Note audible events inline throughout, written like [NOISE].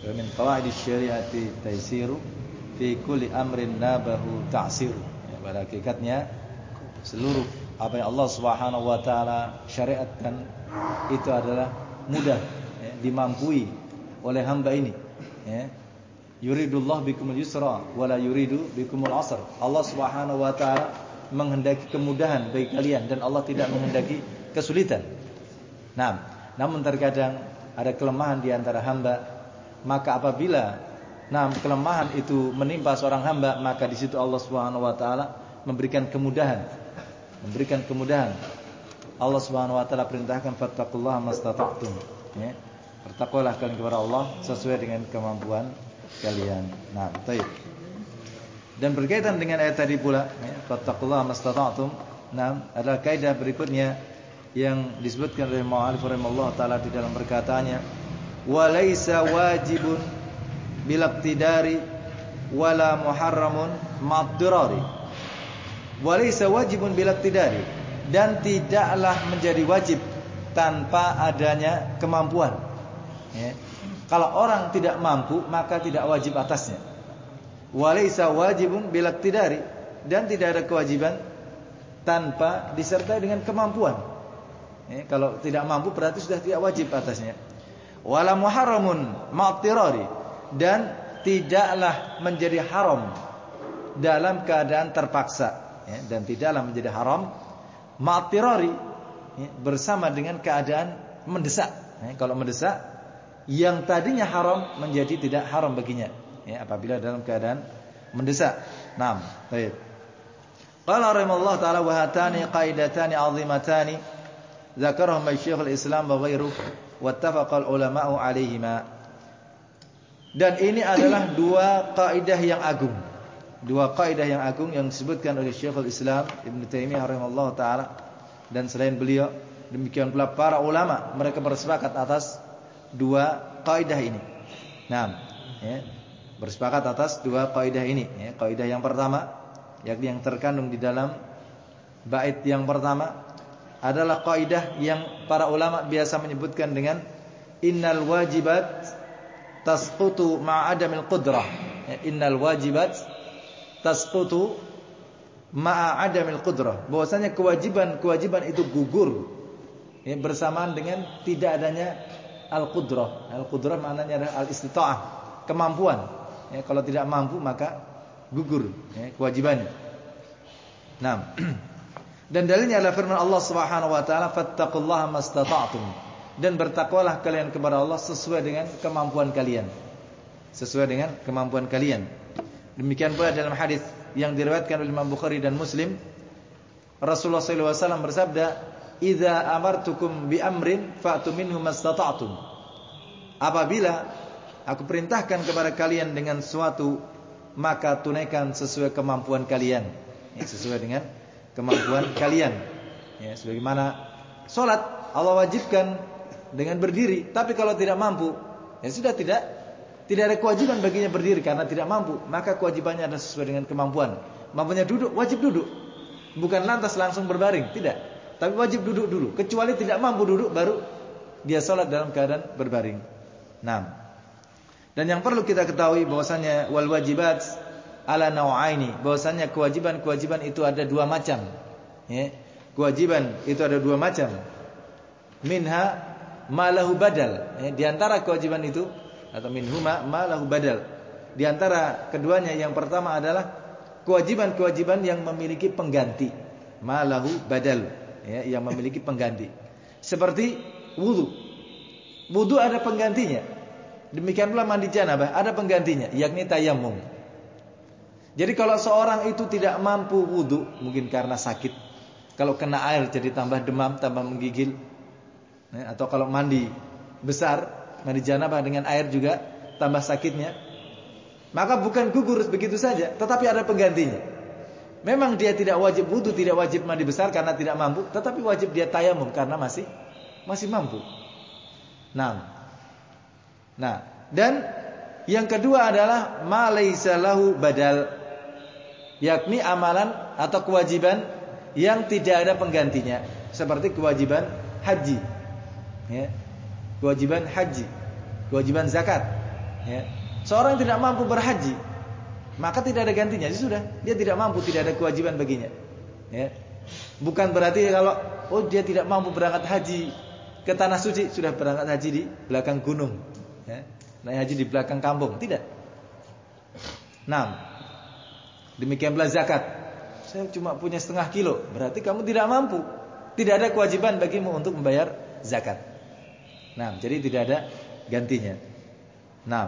Wa min qawaidis syariati taisiru fi kulli amrin nabahu ta'siru. Ya, pada hakikatnya seluruh apa yang Allah Subhanahu wa taala syariatkan itu adalah mudah ya, dimampui oleh hamba ini ya. Yuridullah bikumul yusra wala yuridu bikumul asr. Allah Subhanahu wa taala menghendaki kemudahan bagi kalian dan Allah tidak menghendaki kesulitan. Nah, namun terkadang ada kelemahan di antara hamba, maka apabila Nah, kelemahan itu menimpa seorang hamba, maka di situ Allah Subhanahu wa taala memberikan kemudahan. Memberikan kemudahan. Allah Subhanahu wa taala perintahkan fattaqullaha mastata'tum, ya. Bertakwalah kalian kepada Allah sesuai dengan kemampuan kalian. Nah, baik. Dan berkaitan dengan ayat tadi pula, ya, fattaqullaha mastata'tum. Nah, adalah kaidah berikutnya yang disebutkan oleh Mu'alif rahimahullah taala di dalam perkataannya, "Wa laisa wajibun bilaktidari wala muharramun ma'dirari walaysa wajibun bilaktidari dan tidaklah menjadi wajib tanpa adanya kemampuan. Ya. kalau orang tidak mampu maka tidak wajib atasnya. Walaysa wajibun bilaktidari dan tidak ada kewajiban tanpa disertai dengan kemampuan. Ya, kalau tidak mampu berarti sudah tidak wajib atasnya wala muharramun ma'tirari. Dan tidaklah menjadi haram dalam keadaan terpaksa. Ya, dan tidaklah menjadi haram ma'tirari ya, bersama dengan keadaan mendesak. Ya, kalau mendesak yang tadinya haram menjadi tidak haram baginya. Ya, apabila dalam keadaan mendesak. Naam baik. Qala rahimallahu taala wa hatani qaidatani 'azimatani? Dzakarahuma Syekhul Islam wa ghairuhu wattafaqa al-ulama'u 'alaihima dan ini adalah dua kaidah yang agung. Dua kaidah yang agung yang disebutkan oleh Syekhul Islam Ibn Taimiyah rahimahullah taala dan selain beliau demikian pula para ulama mereka bersepakat atas dua kaidah ini. Nah, ya, bersepakat atas dua kaidah ini. Ya, kaidah yang pertama yakni yang terkandung di dalam bait yang pertama adalah kaidah yang para ulama biasa menyebutkan dengan innal wajibat tasqutu ma'adamil qudrah. Ya, innal wajibat tasqutu ma'adamil qudrah. Bahwasanya kewajiban-kewajiban itu gugur ya, bersamaan dengan tidak adanya al-qudrah. Al-qudrah maknanya adalah al-istita'ah, kemampuan. Ya, kalau tidak mampu maka gugur ya, kewajibannya. Nah, [CLEARS THROAT] dan dalilnya adalah firman Allah Subhanahu wa taala fattaqullaha mastata'tum dan bertakwalah kalian kepada Allah sesuai dengan kemampuan kalian. Sesuai dengan kemampuan kalian. Demikian pula dalam hadis yang diriwayatkan oleh Imam Bukhari dan Muslim, Rasulullah SAW bersabda, "Idza amartukum bi amrin fa'tu minhu mastata'tum." Apabila aku perintahkan kepada kalian dengan suatu, maka tunaikan sesuai kemampuan kalian. Ya, sesuai dengan kemampuan kalian. Ya, sebagaimana salat Allah wajibkan dengan berdiri, tapi kalau tidak mampu, ya sudah tidak tidak ada kewajiban baginya berdiri karena tidak mampu, maka kewajibannya adalah sesuai dengan kemampuan. Mampunya duduk, wajib duduk. Bukan lantas langsung berbaring, tidak. Tapi wajib duduk dulu, kecuali tidak mampu duduk baru dia sholat dalam keadaan berbaring. Nah. Dan yang perlu kita ketahui bahwasanya wal wajibat ala nau'aini, bahwasanya kewajiban-kewajiban itu ada dua macam. Ya. Kewajiban itu ada dua macam. Minha malahu badal. Ya, di antara kewajiban itu atau minhuma malahu badal. Di antara keduanya yang pertama adalah kewajiban-kewajiban yang memiliki pengganti. Malahu badal, ya, yang memiliki pengganti. Seperti wudu. Wudu ada penggantinya. Demikian pula mandi janabah ada penggantinya, yakni tayamum. Jadi kalau seorang itu tidak mampu wudu, mungkin karena sakit, kalau kena air jadi tambah demam, tambah menggigil, ya, atau kalau mandi besar, mandi janabah dengan air juga tambah sakitnya, maka bukan gugur begitu saja, tetapi ada penggantinya. Memang dia tidak wajib wudhu, tidak wajib mandi besar karena tidak mampu, tetapi wajib dia tayamum karena masih masih mampu. Nah, nah dan yang kedua adalah malaysa lahu badal, yakni amalan atau kewajiban yang tidak ada penggantinya, seperti kewajiban haji ya, kewajiban haji, kewajiban zakat. ya. Seorang yang tidak mampu berhaji, maka tidak ada gantinya. Ya sudah, dia tidak mampu, tidak ada kewajiban baginya. Ya. Bukan berarti kalau oh dia tidak mampu berangkat haji ke tanah suci, sudah berangkat haji di belakang gunung. Ya. Naik haji di belakang kampung, tidak. Nah, demikian pula zakat. Saya cuma punya setengah kilo, berarti kamu tidak mampu. Tidak ada kewajiban bagimu untuk membayar zakat. Nah, jadi tidak ada gantinya. Nah,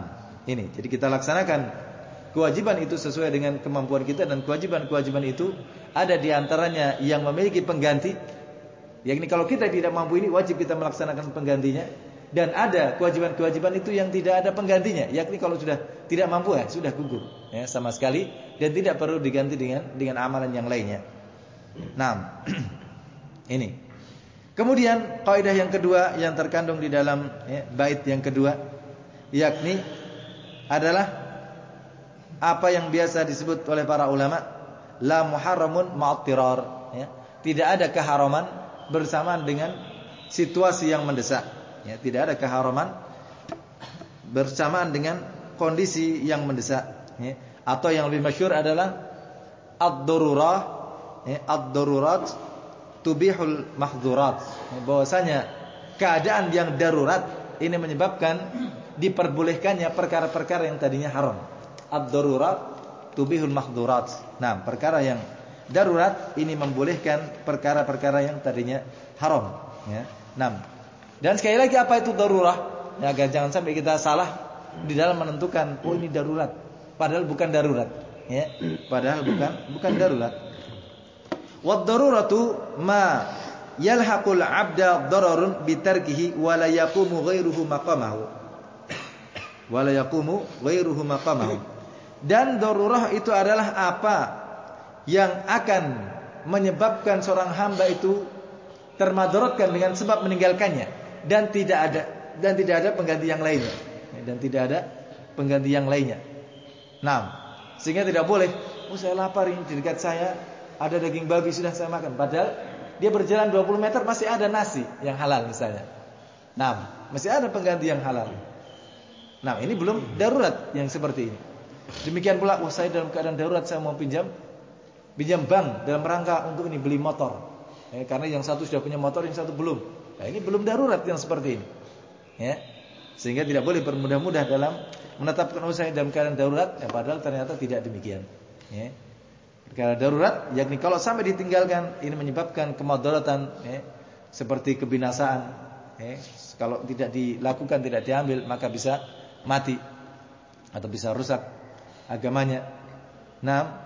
ini. Jadi kita laksanakan kewajiban itu sesuai dengan kemampuan kita dan kewajiban-kewajiban itu ada di antaranya yang memiliki pengganti. Yakni kalau kita tidak mampu ini wajib kita melaksanakan penggantinya dan ada kewajiban-kewajiban itu yang tidak ada penggantinya. Yakni kalau sudah tidak mampu ya sudah gugur ya sama sekali dan tidak perlu diganti dengan dengan amalan yang lainnya. Nah, [CLEARS THROAT] ini. Kemudian kaidah yang kedua yang terkandung di dalam ya, bait yang kedua yakni adalah apa yang biasa disebut oleh para ulama la muharramun ma'tirar ya. Tidak ada keharaman bersamaan dengan situasi yang mendesak ya, tidak ada keharaman bersamaan dengan kondisi yang mendesak ya. Atau yang lebih masyhur adalah ad-darurah ya, ad-darurat tubihul mahdzurat ya, bahwasanya keadaan yang darurat ini menyebabkan diperbolehkannya perkara-perkara yang tadinya haram. Ad-darurat tubihul mahdzurat. Nah, perkara yang darurat ini membolehkan perkara-perkara yang tadinya haram, ya. Nah, dan sekali lagi apa itu darurat? Ya, agar jangan sampai kita salah di dalam menentukan oh ini darurat, padahal bukan darurat, ya. Padahal bukan bukan darurat. Wad daruratu ma yalhaqul 'abda dararun bitarkihi wa la yaqumu ghairuhu maqamahu wala yaqumu ghairuhu maqamahu. Dan darurah itu adalah apa yang akan menyebabkan seorang hamba itu termadaratkan dengan sebab meninggalkannya dan tidak ada dan tidak ada pengganti yang lainnya dan tidak ada pengganti yang lainnya. Nah, sehingga tidak boleh, oh saya lapar ini di dekat saya ada daging babi sudah saya makan padahal dia berjalan 20 meter masih ada nasi yang halal misalnya. Nah, masih ada pengganti yang halal. Nah, ini belum darurat yang seperti ini. Demikian pula, wah saya dalam keadaan darurat saya mau pinjam pinjam bank dalam rangka untuk ini beli motor. Ya, karena yang satu sudah punya motor, yang satu belum. Nah, ini belum darurat yang seperti ini. Ya. Sehingga tidak boleh bermudah-mudah dalam menetapkan usaha dalam keadaan darurat, ya, padahal ternyata tidak demikian. Ya. Perkara darurat, yakni kalau sampai ditinggalkan, ini menyebabkan kemadaratan, ya, seperti kebinasaan. Ya. Kalau tidak dilakukan, tidak diambil, maka bisa mati atau bisa rusak agamanya. Nah,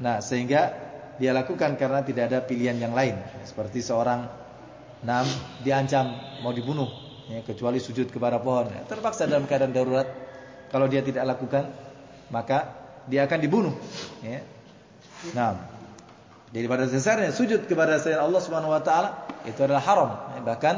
nah sehingga dia lakukan karena tidak ada pilihan yang lain. Seperti seorang nam diancam mau dibunuh, ya, kecuali sujud kepada pohon. Ya, terpaksa dalam keadaan darurat. Kalau dia tidak lakukan, maka dia akan dibunuh. Ya. Nah, jadi pada dasarnya sujud kepada selain Allah Subhanahu Wa Taala itu adalah haram, ya, bahkan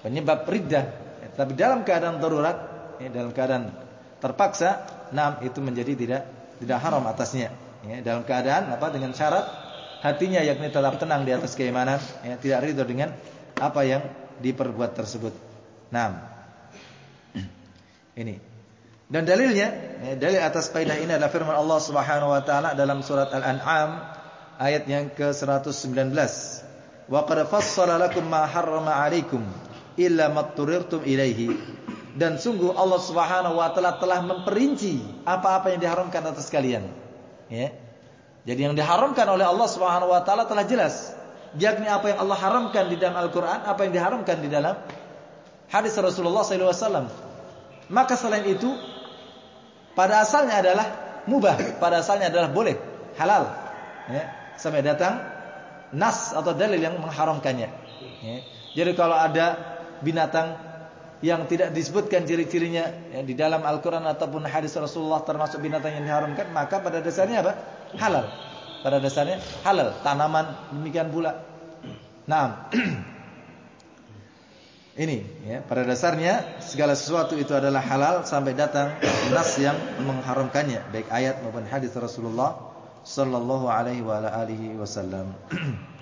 penyebab riddah. Ya, tapi dalam keadaan darurat ya, dalam keadaan terpaksa, nam itu menjadi tidak tidak haram atasnya. Ya, dalam keadaan apa dengan syarat hatinya yakni tetap tenang di atas keimanan, ya, tidak ridho dengan apa yang diperbuat tersebut. Nam. Ini. Dan dalilnya, ya, dalil atas kaidah ini adalah firman Allah Subhanahu wa taala dalam surat Al-An'am ayat yang ke-119. Wa qad fassala lakum ma harrama 'alaikum illa ma ilaihi dan sungguh Allah Subhanahu wa taala telah memperinci apa-apa yang diharamkan atas kalian. Ya. Jadi yang diharamkan oleh Allah Subhanahu wa taala telah jelas. Yakni apa yang Allah haramkan di dalam Al-Qur'an, apa yang diharamkan di dalam hadis Rasulullah SAW. Maka selain itu pada asalnya adalah mubah, pada asalnya adalah boleh, halal. Ya. Sampai datang nas atau dalil yang mengharamkannya. Ya. Jadi kalau ada binatang yang tidak disebutkan ciri-cirinya ya, di dalam Al-Quran ataupun hadis Rasulullah termasuk binatang yang diharamkan, maka pada dasarnya apa? Halal. Pada dasarnya halal. Tanaman demikian pula. Nah, [CLEARS THROAT] ini ya, pada dasarnya segala sesuatu itu adalah halal sampai datang nas yang mengharamkannya, baik ayat maupun hadis Rasulullah sallallahu alaihi wa alihi wasallam. [CLEARS THROAT]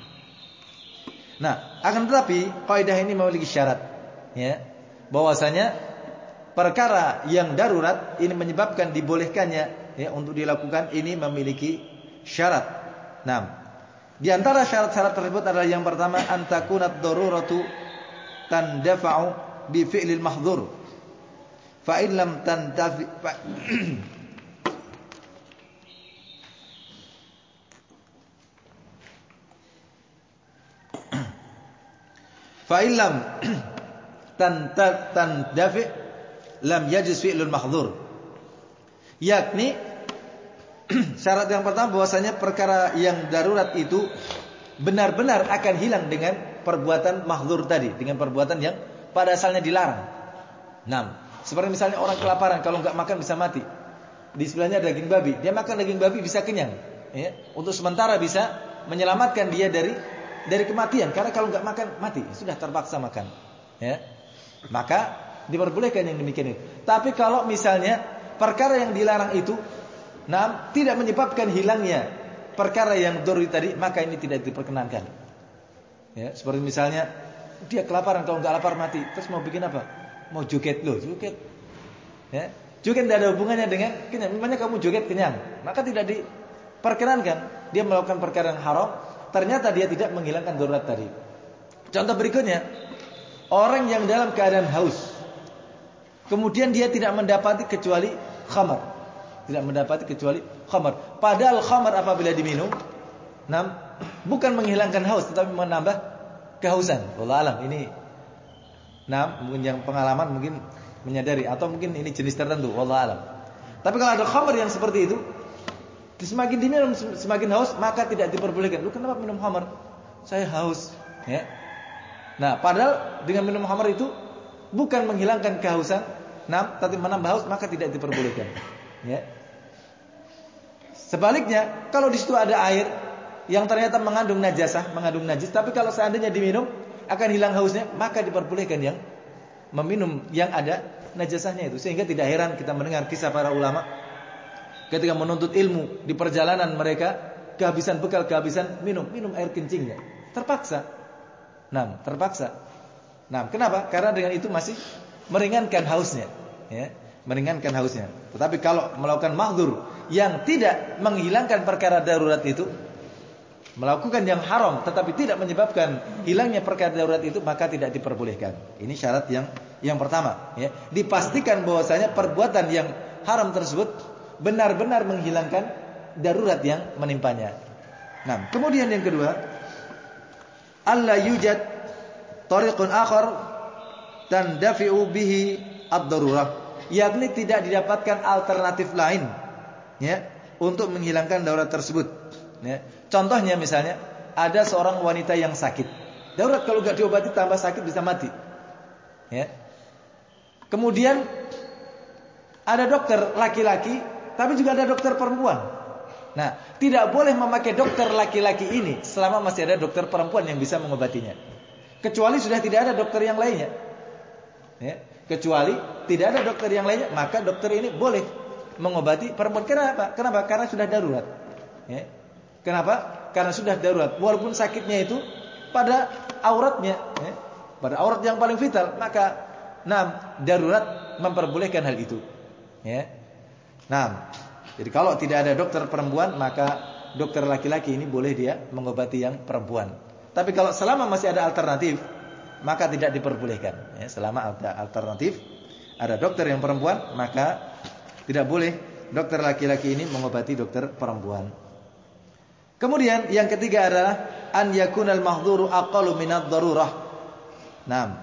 Nah, akan tetapi kaidah ini memiliki syarat, ya bahwasanya perkara yang darurat ini menyebabkan dibolehkannya ya untuk dilakukan ini memiliki syarat. Nah, di antara syarat-syarat tersebut adalah yang pertama antakunat daruratu tandafa'u bi fi'lil mahdhur. Fa in lam tantafi Fa [CLEARS THROAT] in lam [CLEARS THROAT] tandafi lam yajiz fi'lul mahdhur. Yakni [CLEARS THROAT] syarat yang pertama bahwasanya perkara yang darurat itu benar-benar akan hilang dengan perbuatan mahdzur tadi, dengan perbuatan yang pada asalnya dilarang. Nah, seperti misalnya orang kelaparan kalau nggak makan bisa mati. Di sebelahnya ada daging babi, dia makan daging babi bisa kenyang, ya. Untuk sementara bisa menyelamatkan dia dari dari kematian karena kalau nggak makan mati, sudah terpaksa makan, ya. Maka diperbolehkan yang demikian itu. Tapi kalau misalnya perkara yang dilarang itu nah tidak menyebabkan hilangnya perkara yang doruri tadi, maka ini tidak diperkenankan. Ya, seperti misalnya dia kelaparan kalau nggak lapar mati, terus mau bikin apa? Mau joget loh, joget. Ya, Joget tidak ada hubungannya dengan kenyang. Memangnya kamu joget kenyang, maka tidak diperkenankan. Dia melakukan perkara yang haram, ternyata dia tidak menghilangkan darurat tadi. Contoh berikutnya, orang yang dalam keadaan haus, kemudian dia tidak mendapati kecuali khamar, tidak mendapati kecuali khamar. Padahal khamar apabila diminum, nam, bukan menghilangkan haus, tetapi menambah kehausan. Allah alam ini, nam, mungkin yang pengalaman mungkin menyadari atau mungkin ini jenis tertentu wallah alam. Tapi kalau ada khamar yang seperti itu, semakin diminum semakin haus, maka tidak diperbolehkan. Lu kenapa minum khamar? Saya haus, ya. Nah, padahal dengan minum khamar itu bukan menghilangkan kehausan, nah, tapi menambah haus maka tidak diperbolehkan. Ya. Sebaliknya, kalau di situ ada air yang ternyata mengandung najasah, mengandung najis, tapi kalau seandainya diminum akan hilang hausnya, maka diperbolehkan yang meminum yang ada najasahnya itu. Sehingga tidak heran kita mendengar kisah para ulama ketika menuntut ilmu di perjalanan mereka kehabisan bekal, kehabisan minum, minum air kencingnya. Terpaksa. Nah, terpaksa. Nah, kenapa? Karena dengan itu masih meringankan hausnya, ya, meringankan hausnya. Tetapi kalau melakukan mahdur yang tidak menghilangkan perkara darurat itu, melakukan yang haram tetapi tidak menyebabkan hilangnya perkara darurat itu maka tidak diperbolehkan. Ini syarat yang yang pertama ya. Dipastikan bahwasanya perbuatan yang haram tersebut benar-benar menghilangkan darurat yang menimpanya. Nah, kemudian yang kedua, alla yujad tariqun akhar tandafi'u bihi ad-darurah. Yakni tidak didapatkan alternatif lain ya untuk menghilangkan darurat tersebut. Ya. Contohnya misalnya ada seorang wanita yang sakit. Darurat kalau nggak diobati tambah sakit bisa mati. Ya. Kemudian ada dokter laki-laki, tapi juga ada dokter perempuan. Nah, tidak boleh memakai dokter laki-laki ini selama masih ada dokter perempuan yang bisa mengobatinya. Kecuali sudah tidak ada dokter yang lainnya. Ya. Kecuali tidak ada dokter yang lainnya, maka dokter ini boleh mengobati perempuan. Kenapa? Kenapa? Karena sudah darurat. Ya. Kenapa? Karena sudah darurat. Walaupun sakitnya itu pada auratnya, ya, pada aurat yang paling vital, maka nah darurat memperbolehkan hal itu. Ya. Nah, jadi kalau tidak ada dokter perempuan, maka dokter laki-laki ini boleh dia mengobati yang perempuan. Tapi kalau selama masih ada alternatif, maka tidak diperbolehkan. Ya, selama ada alternatif, ada dokter yang perempuan, maka tidak boleh dokter laki-laki ini mengobati dokter perempuan. Kemudian yang ketiga adalah an yakunal mahdhuru aqallu minad darurah. Naam.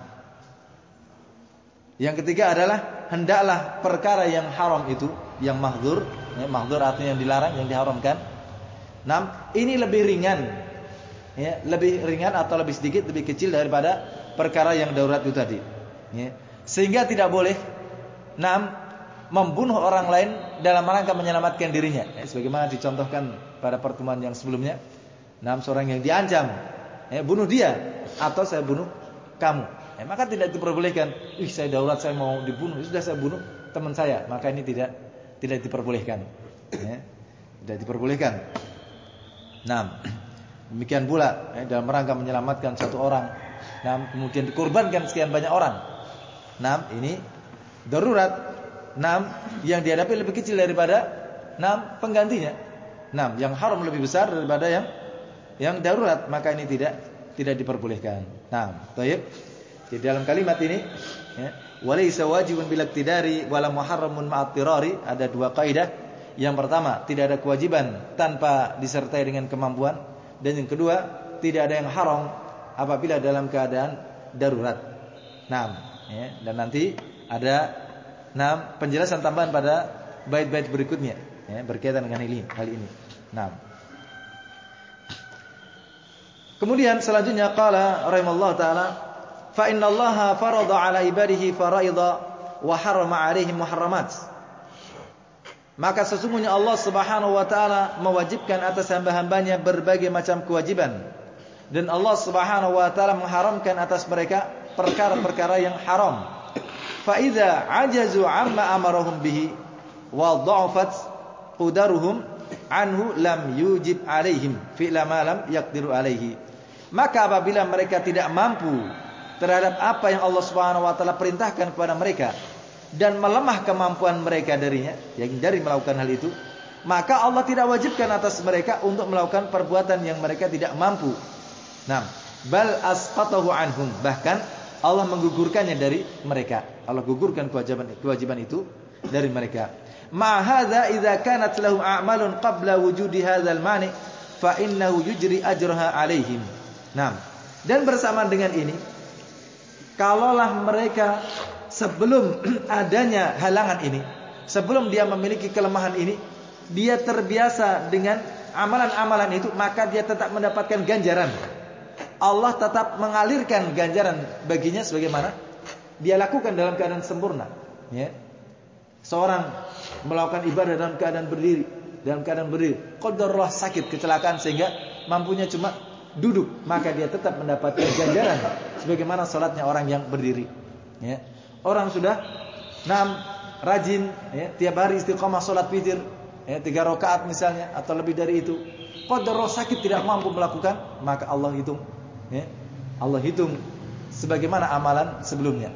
Yang ketiga adalah hendaklah perkara yang haram itu, yang mahdzur, ya, mahdzur artinya yang dilarang, yang diharamkan. Naam, ini lebih ringan. Ya, lebih ringan atau lebih sedikit, lebih kecil daripada perkara yang darurat itu tadi. Ya. Sehingga tidak boleh naam membunuh orang lain dalam rangka menyelamatkan dirinya. Ya, sebagaimana dicontohkan pada pertemuan yang sebelumnya. Enam seorang yang diancam, ya, bunuh dia atau saya bunuh kamu. Ya, maka tidak diperbolehkan. Ih, saya daulat saya mau dibunuh. Ya, sudah saya bunuh teman saya. Maka ini tidak tidak diperbolehkan. Ya, tidak diperbolehkan. Nah, demikian pula ya, dalam rangka menyelamatkan satu orang. Nah, kemudian dikorbankan sekian banyak orang. Nah, ini darurat, enam yang dihadapi lebih kecil daripada enam penggantinya. Enam yang haram lebih besar daripada yang yang darurat, maka ini tidak tidak diperbolehkan. Nah, baik. Di dalam kalimat ini ya, walaysa wajibun bil iktidari wala muharramun ma'attirari ada dua kaidah. Yang pertama, tidak ada kewajiban tanpa disertai dengan kemampuan dan yang kedua, tidak ada yang haram apabila dalam keadaan darurat. Nah, ya, dan nanti ada nah penjelasan tambahan pada bait-bait berikutnya ya, berkaitan dengan ini. Hal ini. Nah. Kemudian selanjutnya qala rahimallahu taala fa innallaha farada ala ibadihi faraida wa harrama alaihim muharramat. Maka sesungguhnya Allah Subhanahu wa taala mewajibkan atas hamba-hambanya berbagai macam kewajiban dan Allah Subhanahu wa taala mengharamkan atas mereka perkara-perkara yang haram. Fa idza ajazu amma amarahum bihi wa dha'afat qudaruhum anhu lam yujib alaihim fi'la ma lam yaqdiru alaihi. Maka apabila mereka tidak mampu terhadap apa yang Allah Subhanahu wa taala perintahkan kepada mereka dan melemah kemampuan mereka darinya, yang dari melakukan hal itu, maka Allah tidak wajibkan atas mereka untuk melakukan perbuatan yang mereka tidak mampu. Nah, bal asqatahu anhum, bahkan Allah menggugurkannya dari mereka. Allah gugurkan kewajiban kewajiban itu dari mereka. Ma hadza idza kanat lahum a'malun qabla wujudi hadzal mani fa innahu yujri ajraha alaihim. Nah, dan bersamaan dengan ini, kalaulah mereka sebelum [CLEARS THROAT] adanya halangan ini, sebelum dia memiliki kelemahan ini, dia terbiasa dengan amalan-amalan itu, maka dia tetap mendapatkan ganjaran. Allah tetap mengalirkan ganjaran baginya sebagaimana dia lakukan dalam keadaan sempurna. Ya. Seorang melakukan ibadah dalam keadaan berdiri, dalam keadaan berdiri, qadarullah sakit kecelakaan sehingga mampunya cuma duduk, maka dia tetap mendapatkan ganjaran sebagaimana salatnya orang yang berdiri. Ya. Orang sudah enam rajin ya, tiap hari istiqomah salat witir, ya, tiga rakaat misalnya atau lebih dari itu. Qadarullah sakit tidak mampu melakukan, maka Allah hitung ya. Allah hitung sebagaimana amalan sebelumnya.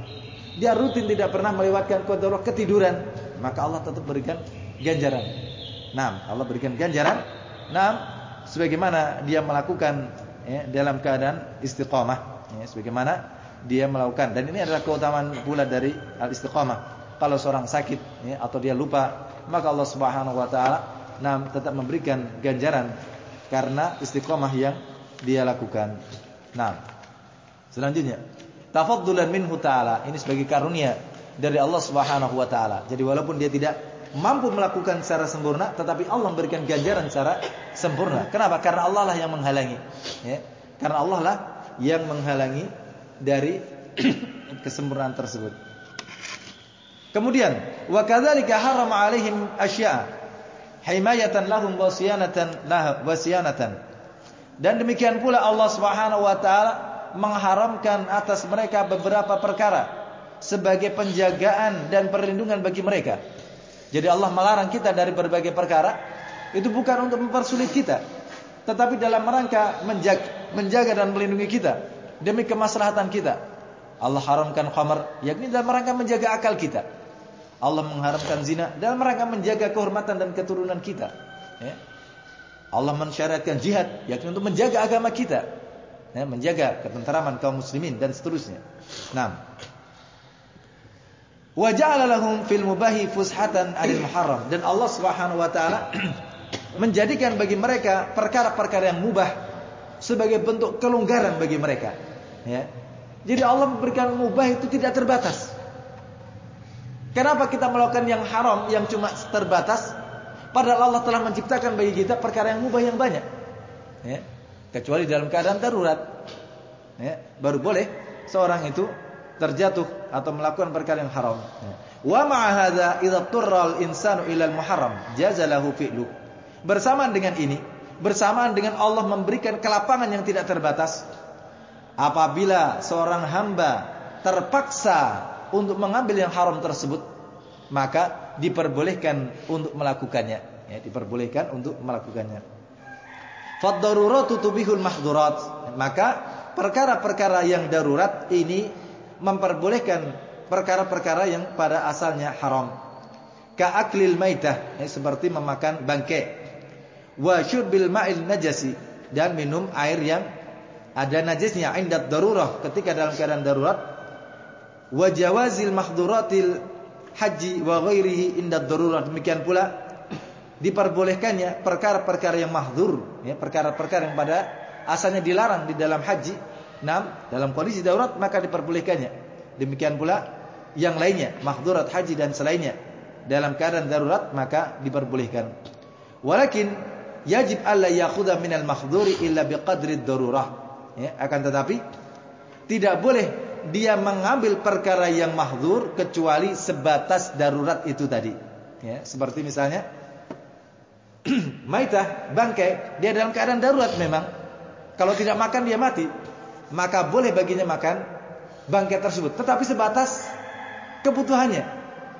Dia rutin tidak pernah melewatkan qadarullah ketiduran, maka Allah tetap berikan ganjaran. Nah, Allah berikan ganjaran. Nah, sebagaimana dia melakukan ya, dalam keadaan istiqomah ya, sebagaimana dia melakukan dan ini adalah keutamaan pula dari al istiqomah kalau seorang sakit ya, atau dia lupa maka Allah Subhanahu wa taala nah tetap memberikan ganjaran karena istiqomah yang dia lakukan nah selanjutnya tafaddulan minhu taala ini sebagai karunia dari Allah Subhanahu wa taala jadi walaupun dia tidak mampu melakukan secara sempurna tetapi Allah memberikan ganjaran secara sempurna. Kenapa? Karena Allah lah yang menghalangi. Ya. Karena Allah lah yang menghalangi dari [CLEARS THROAT] kesempurnaan tersebut. Kemudian, wa kadzalika haram 'alaihim asya' himayatan lahum wa siyanatan lah wa siyanatan. Dan demikian pula Allah Subhanahu wa taala mengharamkan atas mereka beberapa perkara sebagai penjagaan dan perlindungan bagi mereka. Jadi Allah melarang kita dari berbagai perkara itu bukan untuk mempersulit kita, tetapi dalam rangka menjaga, menjaga dan melindungi kita demi kemaslahatan kita. Allah haramkan khamar yakni dalam rangka menjaga akal kita. Allah mengharamkan zina dalam rangka menjaga kehormatan dan keturunan kita. Ya. Allah mensyariatkan jihad yakni untuk menjaga agama kita. Ya, menjaga ketenteraman kaum muslimin dan seterusnya. Nah, wa ja'ala lahum fil mubahi fushatan 'anil muharram. Dan Allah Subhanahu wa taala [CLEARS THROAT] menjadikan bagi mereka perkara-perkara yang mubah sebagai bentuk kelonggaran bagi mereka. Ya. Jadi Allah memberikan mubah itu tidak terbatas. Kenapa kita melakukan yang haram yang cuma terbatas padahal Allah telah menciptakan bagi kita perkara yang mubah yang banyak. Ya. Kecuali dalam keadaan darurat. Ya. Baru boleh seorang itu terjatuh atau melakukan perkara yang haram. Wa ma'a hadza idza turra al-insanu ila al-muharram jazalahu fi'lu. Bersamaan dengan ini, bersamaan dengan Allah memberikan kelapangan yang tidak terbatas apabila seorang hamba terpaksa untuk mengambil yang haram tersebut, maka diperbolehkan untuk melakukannya, ya, diperbolehkan untuk melakukannya. Fad-daruratu tubihul mahdhurat. Maka perkara-perkara yang darurat ini memperbolehkan perkara-perkara yang pada asalnya haram. Ka'aklil maitah, ya, seperti memakan bangkai. Wa syurbil ma'il najasi dan minum air yang ada najisnya indat darurah ketika dalam keadaan darurat. Wa jawazil haji wa ghairihi indat darurah. Demikian pula diperbolehkannya perkara-perkara yang mahdzur, ya, perkara-perkara yang pada asalnya dilarang di dalam haji. Nam, dalam kondisi darurat maka diperbolehkannya. Demikian pula yang lainnya, mahdurat haji dan selainnya. Dalam keadaan darurat maka diperbolehkan. Walakin yajib alla yakhudha minal mahdhuri illa biqadri darurah. Ya, akan tetapi tidak boleh dia mengambil perkara yang mahdzur kecuali sebatas darurat itu tadi. Ya, seperti misalnya [CLEARS THROAT] maitah, bangkai, dia dalam keadaan darurat memang. Kalau tidak makan dia mati maka boleh baginya makan bangkai tersebut, tetapi sebatas kebutuhannya.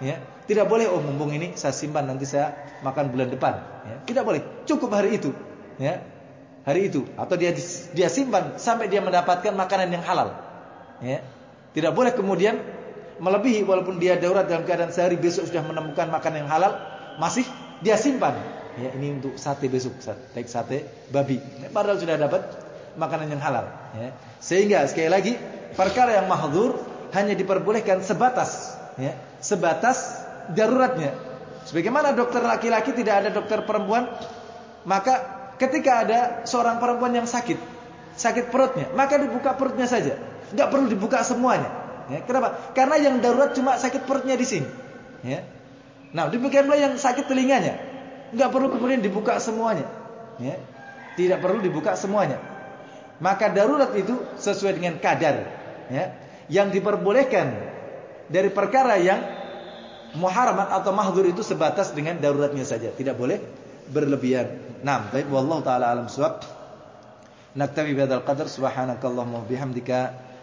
Ya, tidak boleh oh mumpung ini saya simpan nanti saya makan bulan depan. Ya, tidak boleh, cukup hari itu. Ya, hari itu atau dia dia simpan sampai dia mendapatkan makanan yang halal. Ya, tidak boleh kemudian melebihi walaupun dia darurat dalam keadaan sehari besok sudah menemukan makanan yang halal masih dia simpan. Ya, ini untuk sate besok, sate, sate babi. Padahal sudah dapat makanan yang halal. Ya. Sehingga sekali lagi perkara yang mahdur hanya diperbolehkan sebatas, ya, sebatas daruratnya. Sebagaimana dokter laki-laki tidak ada dokter perempuan, maka ketika ada seorang perempuan yang sakit, sakit perutnya, maka dibuka perutnya saja, nggak perlu dibuka semuanya. Ya, kenapa? Karena yang darurat cuma sakit perutnya di sini. Ya. Nah, demikian pula yang sakit telinganya, nggak perlu kemudian dibuka semuanya. Ya. Tidak perlu dibuka semuanya. Maka darurat itu sesuai dengan kadar ya, yang diperbolehkan dari perkara yang muharamat atau mahdur itu sebatas dengan daruratnya saja, tidak boleh berlebihan. Naam, baik wallahu taala alam suwab. Naktabi bihadzal qadar subhanakallahumma bihamdika